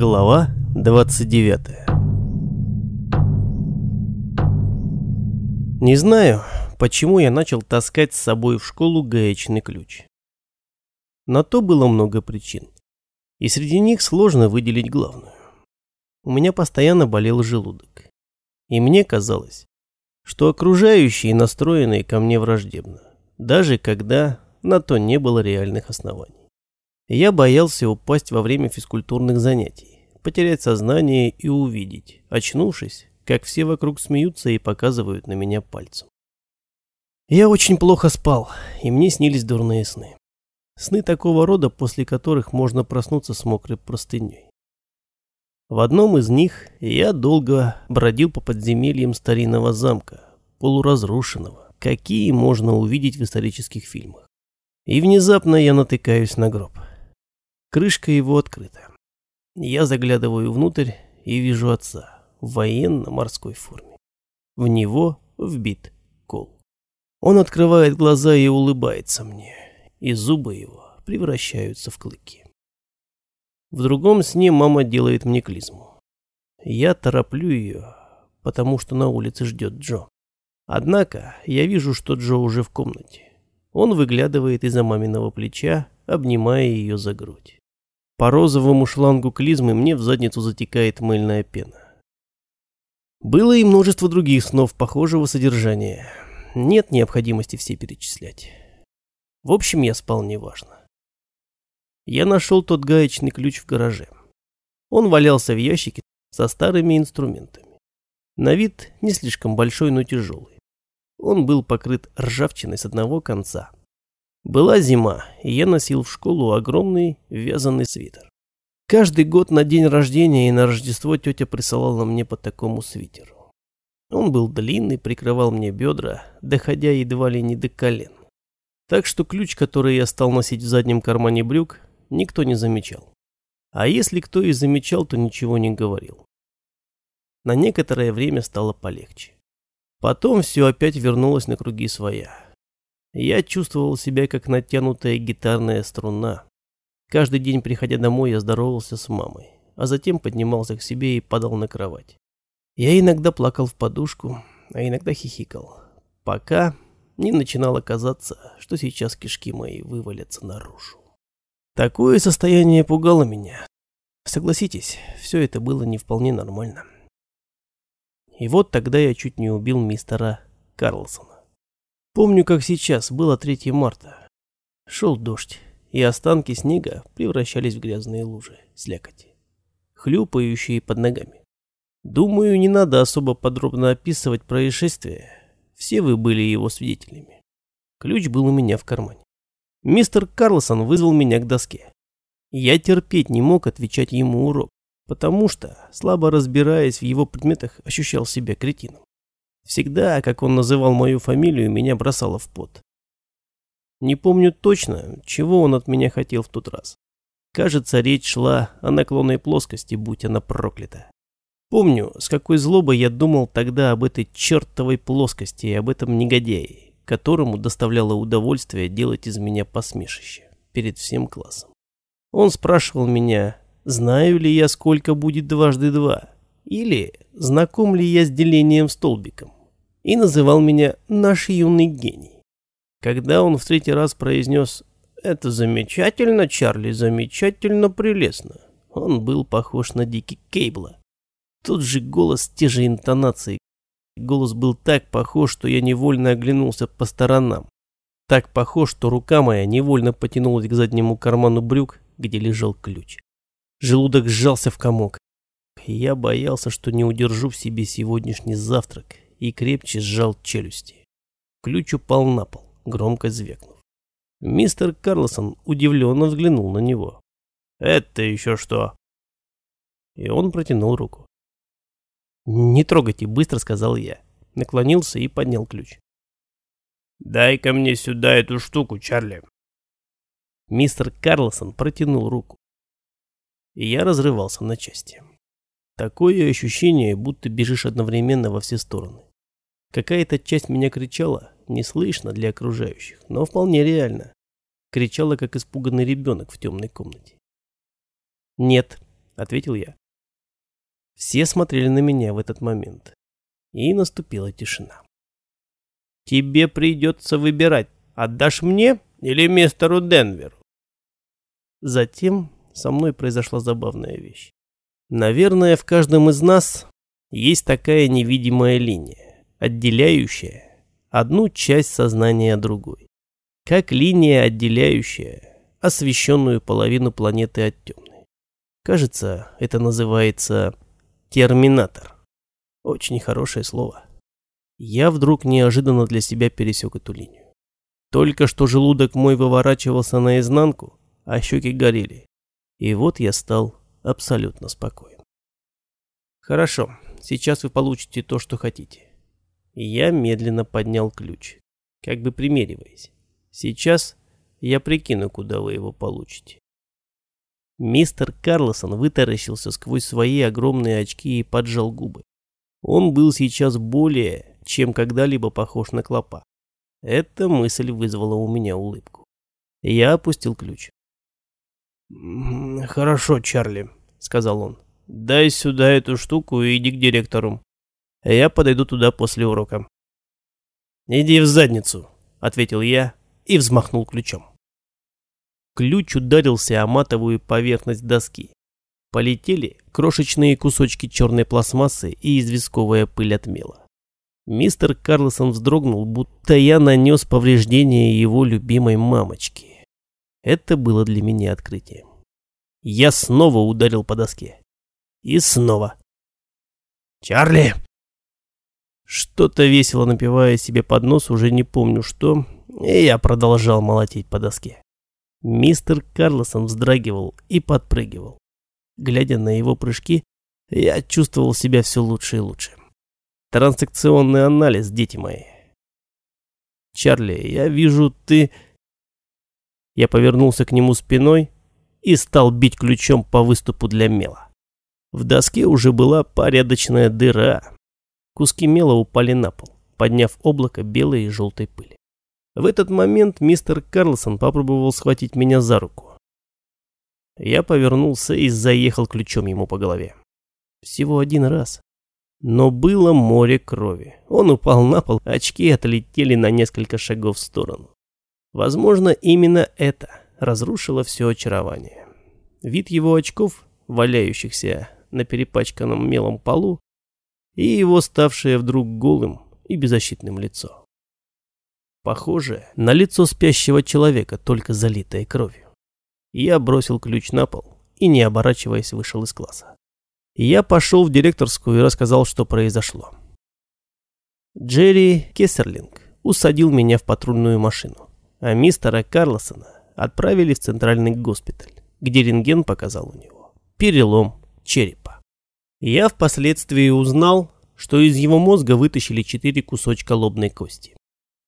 Глава 29 Не знаю, почему я начал таскать с собой в школу гаечный ключ. На то было много причин. И среди них сложно выделить главную. У меня постоянно болел желудок. И мне казалось, что окружающие настроены ко мне враждебно, даже когда на то не было реальных оснований. Я боялся упасть во время физкультурных занятий, потерять сознание и увидеть, очнувшись, как все вокруг смеются и показывают на меня пальцем. Я очень плохо спал, и мне снились дурные сны. Сны такого рода, после которых можно проснуться с мокрой простыней. В одном из них я долго бродил по подземельям старинного замка, полуразрушенного, какие можно увидеть в исторических фильмах. И внезапно я натыкаюсь на гроб. Крышка его открыта. Я заглядываю внутрь и вижу отца в военно-морской форме. В него вбит кол. Он открывает глаза и улыбается мне, и зубы его превращаются в клыки. В другом сне мама делает мне клизму. Я тороплю ее, потому что на улице ждет Джо. Однако я вижу, что Джо уже в комнате. Он выглядывает из-за маминого плеча, обнимая ее за грудь. По розовому шлангу клизмы мне в задницу затекает мыльная пена. Было и множество других снов похожего содержания. Нет необходимости все перечислять. В общем, я спал неважно. Я нашел тот гаечный ключ в гараже. Он валялся в ящике со старыми инструментами. На вид не слишком большой, но тяжелый. Он был покрыт ржавчиной с одного конца, была зима, и я носил в школу огромный вязаный свитер. Каждый год на день рождения и на Рождество тетя присылала мне по такому свитеру. Он был длинный, прикрывал мне бедра, доходя едва ли не до колен. Так что ключ, который я стал носить в заднем кармане брюк, никто не замечал. А если кто и замечал, то ничего не говорил. На некоторое время стало полегче. Потом все опять вернулось на круги своя. Я чувствовал себя как натянутая гитарная струна. Каждый день, приходя домой, я здоровался с мамой, а затем поднимался к себе и падал на кровать. Я иногда плакал в подушку, а иногда хихикал, пока не начинало казаться, что сейчас кишки мои вывалятся наружу. Такое состояние пугало меня. Согласитесь, все это было не вполне нормально. И вот тогда я чуть не убил мистера Карлсона. Помню, как сейчас, было 3 марта. Шел дождь, и останки снега превращались в грязные лужи, слякоти, хлюпающие под ногами. Думаю, не надо особо подробно описывать происшествие. Все вы были его свидетелями. Ключ был у меня в кармане. Мистер Карлсон вызвал меня к доске. Я терпеть не мог отвечать ему урок, потому что, слабо разбираясь в его предметах, ощущал себя кретином. Всегда, как он называл мою фамилию, меня бросало в пот. Не помню точно, чего он от меня хотел в тот раз. Кажется, речь шла о наклонной плоскости, будь она проклята. Помню, с какой злобой я думал тогда об этой чертовой плоскости и об этом негодяе, которому доставляло удовольствие делать из меня посмешище перед всем классом. Он спрашивал меня, знаю ли я, сколько будет дважды два, или знаком ли я с делением столбиком и называл меня «наш юный гений». Когда он в третий раз произнес «Это замечательно, Чарли, замечательно прелестно», он был похож на Дики Кейбла. Тот же голос, те же интонации. Голос был так похож, что я невольно оглянулся по сторонам. Так похож, что рука моя невольно потянулась к заднему карману брюк, где лежал ключ. Желудок сжался в комок. Я боялся, что не удержу в себе сегодняшний завтрак и крепче сжал челюсти. Ключ упал на пол, громко звякнув. Мистер Карлсон удивленно взглянул на него. «Это еще что?» И он протянул руку. «Не трогайте», — быстро сказал я. Наклонился и поднял ключ. «Дай-ка мне сюда эту штуку, Чарли». Мистер Карлсон протянул руку. И я разрывался на части. Такое ощущение, будто бежишь одновременно во все стороны. Какая-то часть меня кричала, не слышно для окружающих, но вполне реально. Кричала, как испуганный ребенок в темной комнате. «Нет», — ответил я. Все смотрели на меня в этот момент. И наступила тишина. Тебе придется выбирать, отдашь мне или мистеру Денверу. Затем со мной произошла забавная вещь. Наверное, в каждом из нас есть такая невидимая линия, отделяющая одну часть сознания другой. Как линия, отделяющая освещенную половину планеты от темной. Кажется, это называется терминатор. Очень хорошее слово. Я вдруг неожиданно для себя пересек эту линию. Только что желудок мой выворачивался наизнанку, а щеки горели. И вот я стал абсолютно спокоен. Хорошо, сейчас вы получите то, что хотите. И я медленно поднял ключ, как бы примериваясь. Сейчас я прикину, куда вы его получите. Мистер Карлосон вытаращился сквозь свои огромные очки и поджал губы. Он был сейчас более, чем когда-либо похож на клопа. Эта мысль вызвала у меня улыбку. Я опустил ключ. «Хорошо, Чарли», — сказал он. «Дай сюда эту штуку и иди к директору. Я подойду туда после урока». «Иди в задницу», — ответил я и взмахнул ключом. Ключ ударился о матовую поверхность доски. Полетели крошечные кусочки черной пластмассы и известковая пыль от мела. Мистер Карлсон вздрогнул, будто я нанес повреждение его любимой мамочке. Это было для меня открытием. Я снова ударил по доске. И снова. «Чарли!» Что-то весело напивая себе под нос, уже не помню что, и я продолжал молотить по доске. Мистер Карлосон вздрагивал и подпрыгивал. Глядя на его прыжки, я чувствовал себя все лучше и лучше. Трансакционный анализ, дети мои. Чарли, я вижу, ты... Я повернулся к нему спиной и стал бить ключом по выступу для мела. В доске уже была порядочная дыра. Куски мела упали на пол, подняв облако белой и желтой пыли. В этот момент мистер Карлсон попробовал схватить меня за руку. Я повернулся и заехал ключом ему по голове. Всего один раз. Но было море крови. Он упал на пол, очки отлетели на несколько шагов в сторону. Возможно, именно это разрушило все очарование. Вид его очков, валяющихся на перепачканном мелом полу, и его ставшее вдруг голым и беззащитным лицо. Похоже на лицо спящего человека, только залитое кровью. Я бросил ключ на пол и, не оборачиваясь, вышел из класса. Я пошел в директорскую и рассказал, что произошло. Джерри Кессерлинг усадил меня в патрульную машину, а мистера Карлосона отправили в центральный госпиталь, где рентген показал у него перелом черепа. Я впоследствии узнал, что из его мозга вытащили четыре кусочка лобной кости.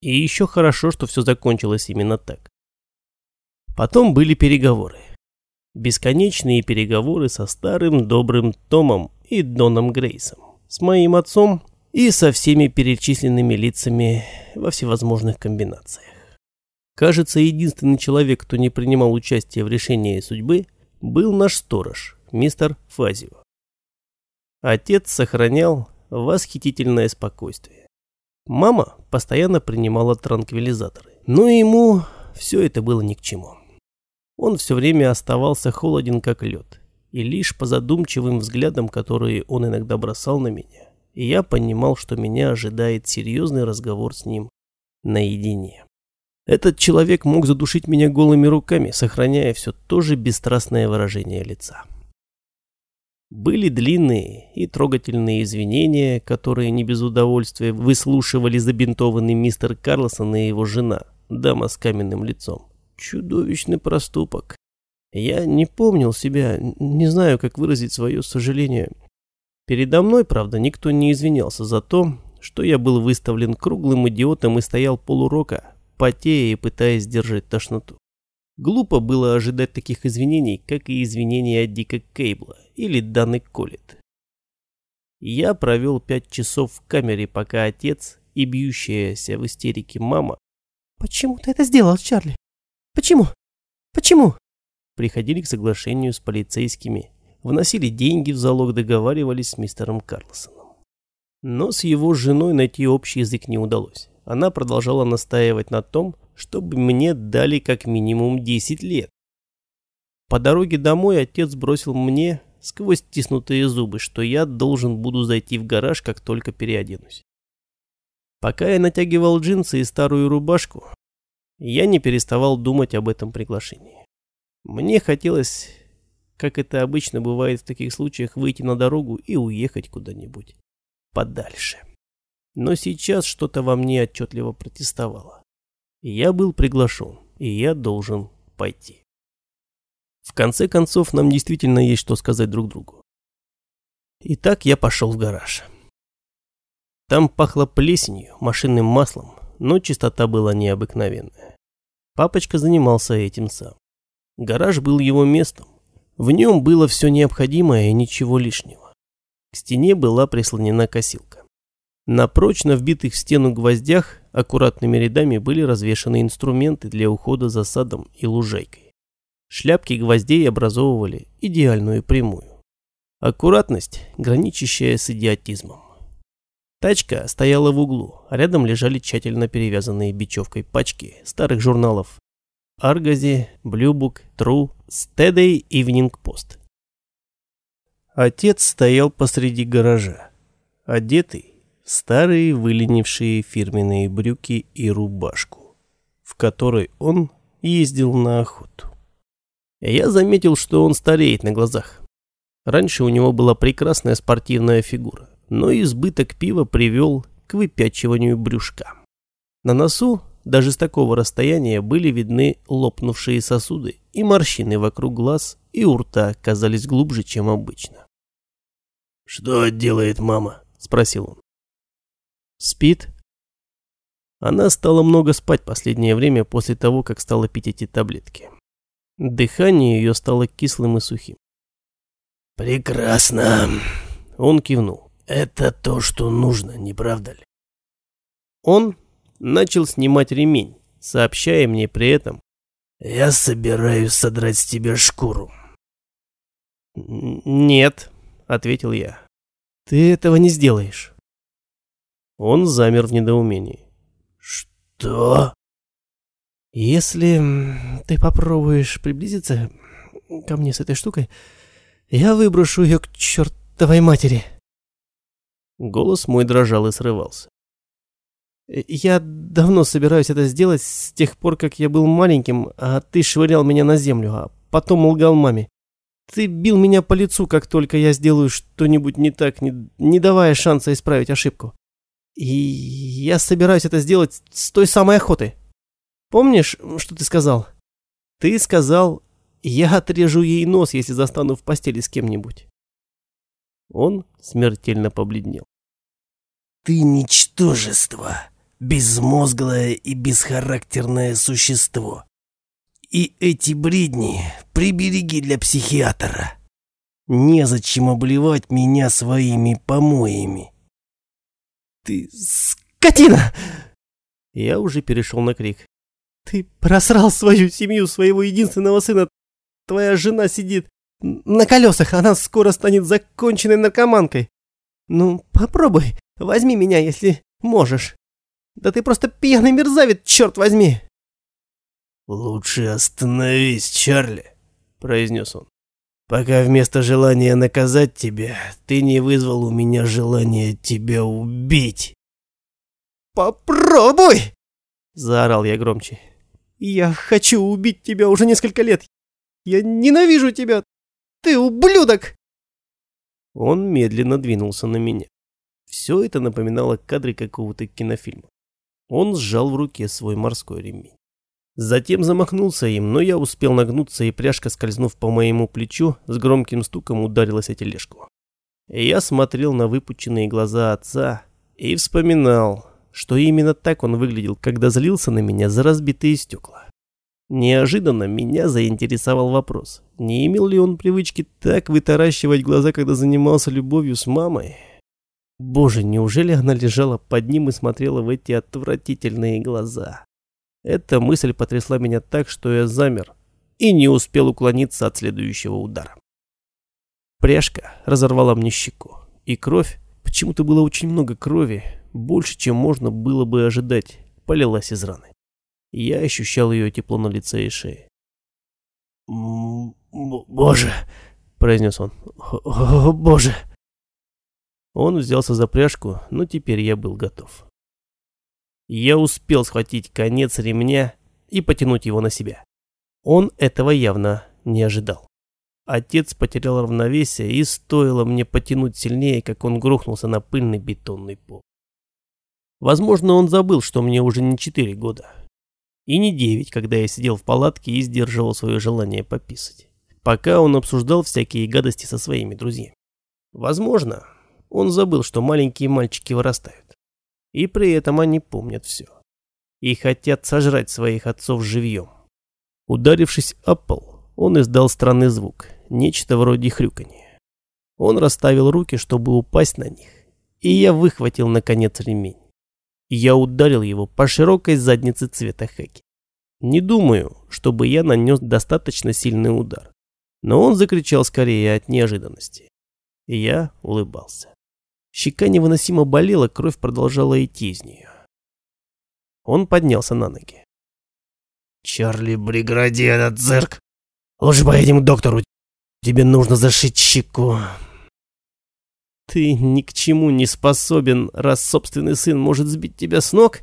И еще хорошо, что все закончилось именно так. Потом были переговоры. Бесконечные переговоры со старым добрым Томом и Доном Грейсом, с моим отцом и со всеми перечисленными лицами во всевозможных комбинациях. Кажется, единственный человек, кто не принимал участие в решении судьбы, был наш сторож, мистер Фазио. Отец сохранял восхитительное спокойствие. Мама постоянно принимала транквилизаторы, но ему все это было ни к чему. Он все время оставался холоден, как лед, и лишь по задумчивым взглядам, которые он иногда бросал на меня, я понимал, что меня ожидает серьезный разговор с ним наедине. Этот человек мог задушить меня голыми руками, сохраняя все то же бесстрастное выражение лица. Были длинные и трогательные извинения, которые не без удовольствия выслушивали забинтованный мистер Карлсон и его жена, дама с каменным лицом. Чудовищный проступок. Я не помнил себя, не знаю, как выразить свое сожаление. Передо мной, правда, никто не извинялся за то, что я был выставлен круглым идиотом и стоял полурока, потея и пытаясь сдержать тошноту. Глупо было ожидать таких извинений, как и извинения от Дика Кейбла или Даны Коллет. Я провел пять часов в камере, пока отец и бьющаяся в истерике мама «Почему ты это сделал, Чарли? Почему? Почему?» приходили к соглашению с полицейскими, вносили деньги в залог, договаривались с мистером Карлсоном. Но с его женой найти общий язык не удалось. Она продолжала настаивать на том, чтобы мне дали как минимум 10 лет. По дороге домой отец бросил мне сквозь стиснутые зубы, что я должен буду зайти в гараж, как только переоденусь. Пока я натягивал джинсы и старую рубашку, я не переставал думать об этом приглашении. Мне хотелось, как это обычно бывает в таких случаях, выйти на дорогу и уехать куда-нибудь подальше. Но сейчас что-то во мне отчетливо протестовало. Я был приглашен, и я должен пойти. В конце концов, нам действительно есть что сказать друг другу. Итак, я пошел в гараж. Там пахло плесенью, машинным маслом, но чистота была необыкновенная. Папочка занимался этим сам. Гараж был его местом. В нем было все необходимое и ничего лишнего. К стене была прислонена косилка. На прочно вбитых в стену гвоздях аккуратными рядами были развешаны инструменты для ухода за садом и лужайкой. Шляпки гвоздей образовывали идеальную прямую. Аккуратность, граничащая с идиотизмом. Тачка стояла в углу, а рядом лежали тщательно перевязанные бечевкой пачки старых журналов Аргази, Блюбук, Тру, Стедей, Ивнинг Пост. Отец стоял посреди гаража, одетый старые выленившие фирменные брюки и рубашку, в которой он ездил на охоту. Я заметил, что он стареет на глазах. Раньше у него была прекрасная спортивная фигура, но избыток пива привел к выпячиванию брюшка. На носу, даже с такого расстояния, были видны лопнувшие сосуды, и морщины вокруг глаз и у рта казались глубже, чем обычно. «Что делает мама?» – спросил он. «Спит?» Она стала много спать последнее время после того, как стала пить эти таблетки. Дыхание ее стало кислым и сухим. «Прекрасно!» Он кивнул. «Это то, что нужно, не правда ли?» Он начал снимать ремень, сообщая мне при этом. «Я собираюсь содрать с тебя шкуру». «Нет», — ответил я. «Ты этого не сделаешь». Он замер в недоумении. «Что?» Если ты попробуешь приблизиться ко мне с этой штукой, я выброшу ее к чертовой матери. Голос мой дрожал и срывался. Я давно собираюсь это сделать с тех пор, как я был маленьким, а ты швырял меня на землю, а потом лгал маме. Ты бил меня по лицу, как только я сделаю что-нибудь не так, не, не давая шанса исправить ошибку. И я собираюсь это сделать с той самой охоты. Помнишь, что ты сказал? Ты сказал, я отрежу ей нос, если застану в постели с кем-нибудь. Он смертельно побледнел. Ты ничтожество, безмозглое и бесхарактерное существо. И эти бредни прибереги для психиатра. Незачем обливать меня своими помоями. Ты скотина! Я уже перешел на крик. Ты просрал свою семью, своего единственного сына. Твоя жена сидит на колесах, она скоро станет законченной наркоманкой. Ну, попробуй, возьми меня, если можешь. Да ты просто пьяный мерзавец, черт возьми. Лучше остановись, Чарли, произнес он. Пока вместо желания наказать тебя, ты не вызвал у меня желание тебя убить. Попробуй! Заорал я громче. Я хочу убить тебя уже несколько лет. Я ненавижу тебя. Ты ублюдок!» Он медленно двинулся на меня. Все это напоминало кадры какого-то кинофильма. Он сжал в руке свой морской ремень. Затем замахнулся им, но я успел нагнуться, и пряжка, скользнув по моему плечу, с громким стуком ударилась о тележку. Я смотрел на выпученные глаза отца и вспоминал, что именно так он выглядел, когда злился на меня за разбитые стекла. Неожиданно меня заинтересовал вопрос, не имел ли он привычки так вытаращивать глаза, когда занимался любовью с мамой? Боже, неужели она лежала под ним и смотрела в эти отвратительные глаза? Эта мысль потрясла меня так, что я замер и не успел уклониться от следующего удара. Пряжка разорвала мне щеку, и кровь, почему-то было очень много крови, больше, чем можно было бы ожидать, полилась из раны. Я ощущал ее тепло на лице и шее. «Боже!» — произнес он. «О, боже!» Он взялся за пряжку, но теперь я был готов. Я успел схватить конец ремня и потянуть его на себя. Он этого явно не ожидал. Отец потерял равновесие, и стоило мне потянуть сильнее, как он грохнулся на пыльный бетонный пол. Возможно, он забыл, что мне уже не четыре года. И не девять, когда я сидел в палатке и сдерживал свое желание пописать. Пока он обсуждал всякие гадости со своими друзьями. Возможно, он забыл, что маленькие мальчики вырастают. И при этом они помнят все. И хотят сожрать своих отцов живьем. Ударившись о пол, он издал странный звук, нечто вроде хрюканья. Он расставил руки, чтобы упасть на них, и я выхватил, наконец, ремень. Я ударил его по широкой заднице цвета хаки. Не думаю, чтобы я нанес достаточно сильный удар, но он закричал скорее от неожиданности. Я улыбался. Щека невыносимо болела, кровь продолжала идти из нее. Он поднялся на ноги. «Чарли, прегради этот цирк! Лучше поедем к доктору. Тебе нужно зашить щеку». «Ты ни к чему не способен, раз собственный сын может сбить тебя с ног?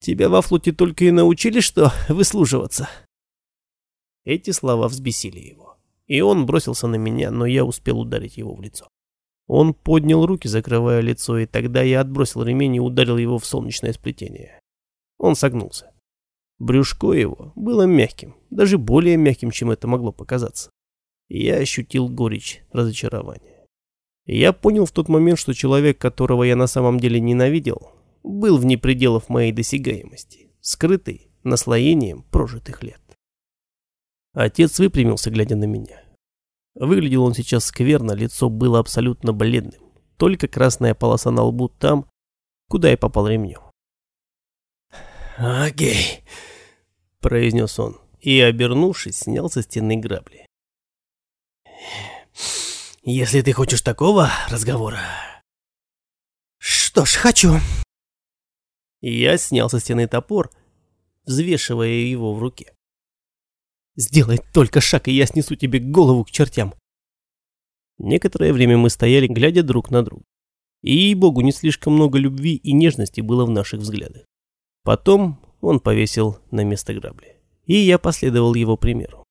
Тебя во флоте только и научили, что выслуживаться». Эти слова взбесили его, и он бросился на меня, но я успел ударить его в лицо. Он поднял руки, закрывая лицо, и тогда я отбросил ремень и ударил его в солнечное сплетение. Он согнулся. Брюшко его было мягким, даже более мягким, чем это могло показаться. я ощутил горечь разочарования. я понял в тот момент, что человек, которого я на самом деле ненавидел, был вне пределов моей досягаемости, скрытый наслоением прожитых лет. Отец выпрямился, глядя на меня. Выглядел он сейчас скверно, лицо было абсолютно бледным. Только красная полоса на лбу там, куда я попал ремнем. «Окей», — произнес он, и, обернувшись, снял со стены грабли. «Если ты хочешь такого разговора...» «Что ж, хочу». Я снял со стены топор, взвешивая его в руке. Сделай только шаг, и я снесу тебе голову к чертям. Некоторое время мы стояли, глядя друг на друга. И, ей-богу, не слишком много любви и нежности было в наших взглядах. Потом он повесил на место грабли. И я последовал его примеру.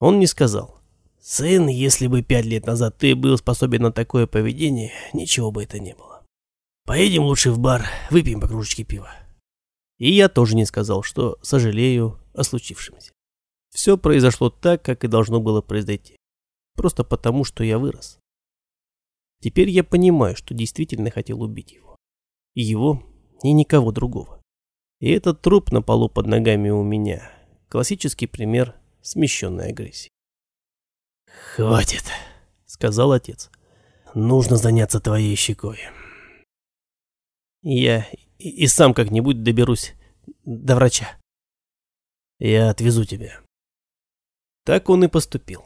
Он не сказал. «Сын, если бы пять лет назад ты был способен на такое поведение, ничего бы это не было. Поедем лучше в бар, выпьем по кружечке пива». И я тоже не сказал, что сожалею о случившемся. Все произошло так, как и должно было произойти. Просто потому, что я вырос. Теперь я понимаю, что действительно хотел убить его. И его, и никого другого. И этот труп на полу под ногами у меня. Классический пример смещенной агрессии. «Хватит», — сказал отец. «Нужно заняться твоей щекой». «Я и, сам как-нибудь доберусь до врача». «Я отвезу тебя». Так он и поступил.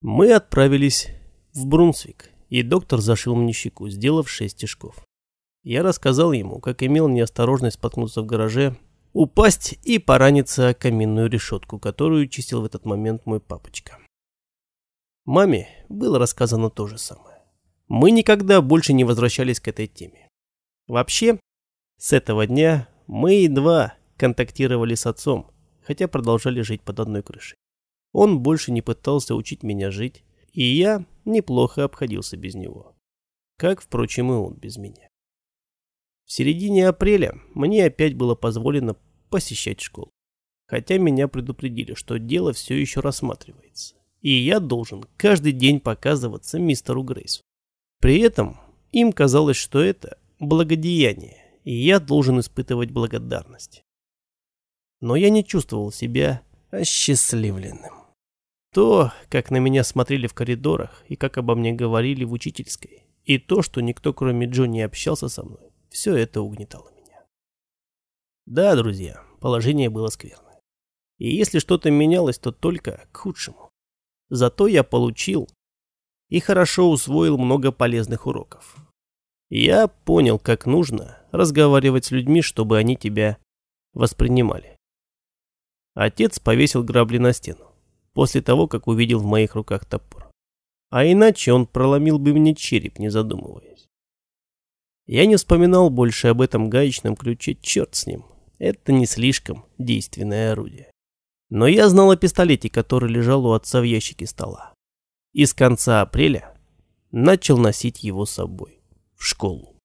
Мы отправились в Брунсвик, и доктор зашил мне щеку, сделав шесть стежков. Я рассказал ему, как имел неосторожность споткнуться в гараже, упасть и пораниться о каминную решетку, которую чистил в этот момент мой папочка. Маме было рассказано то же самое. Мы никогда больше не возвращались к этой теме. Вообще, с этого дня мы едва контактировали с отцом, хотя продолжали жить под одной крышей. Он больше не пытался учить меня жить, и я неплохо обходился без него. Как, впрочем, и он без меня. В середине апреля мне опять было позволено посещать школу. Хотя меня предупредили, что дело все еще рассматривается. И я должен каждый день показываться мистеру Грейсу. При этом им казалось, что это благодеяние, и я должен испытывать благодарность. Но я не чувствовал себя осчастливленным. То, как на меня смотрели в коридорах и как обо мне говорили в учительской, и то, что никто кроме Джо не общался со мной, все это угнетало меня. Да, друзья, положение было скверное. И если что-то менялось, то только к худшему. Зато я получил и хорошо усвоил много полезных уроков. Я понял, как нужно разговаривать с людьми, чтобы они тебя воспринимали. Отец повесил грабли на стену, после того, как увидел в моих руках топор. А иначе он проломил бы мне череп, не задумываясь. Я не вспоминал больше об этом гаечном ключе, черт с ним. Это не слишком действенное орудие. Но я знал о пистолете, который лежал у отца в ящике стола. И с конца апреля начал носить его с собой в школу.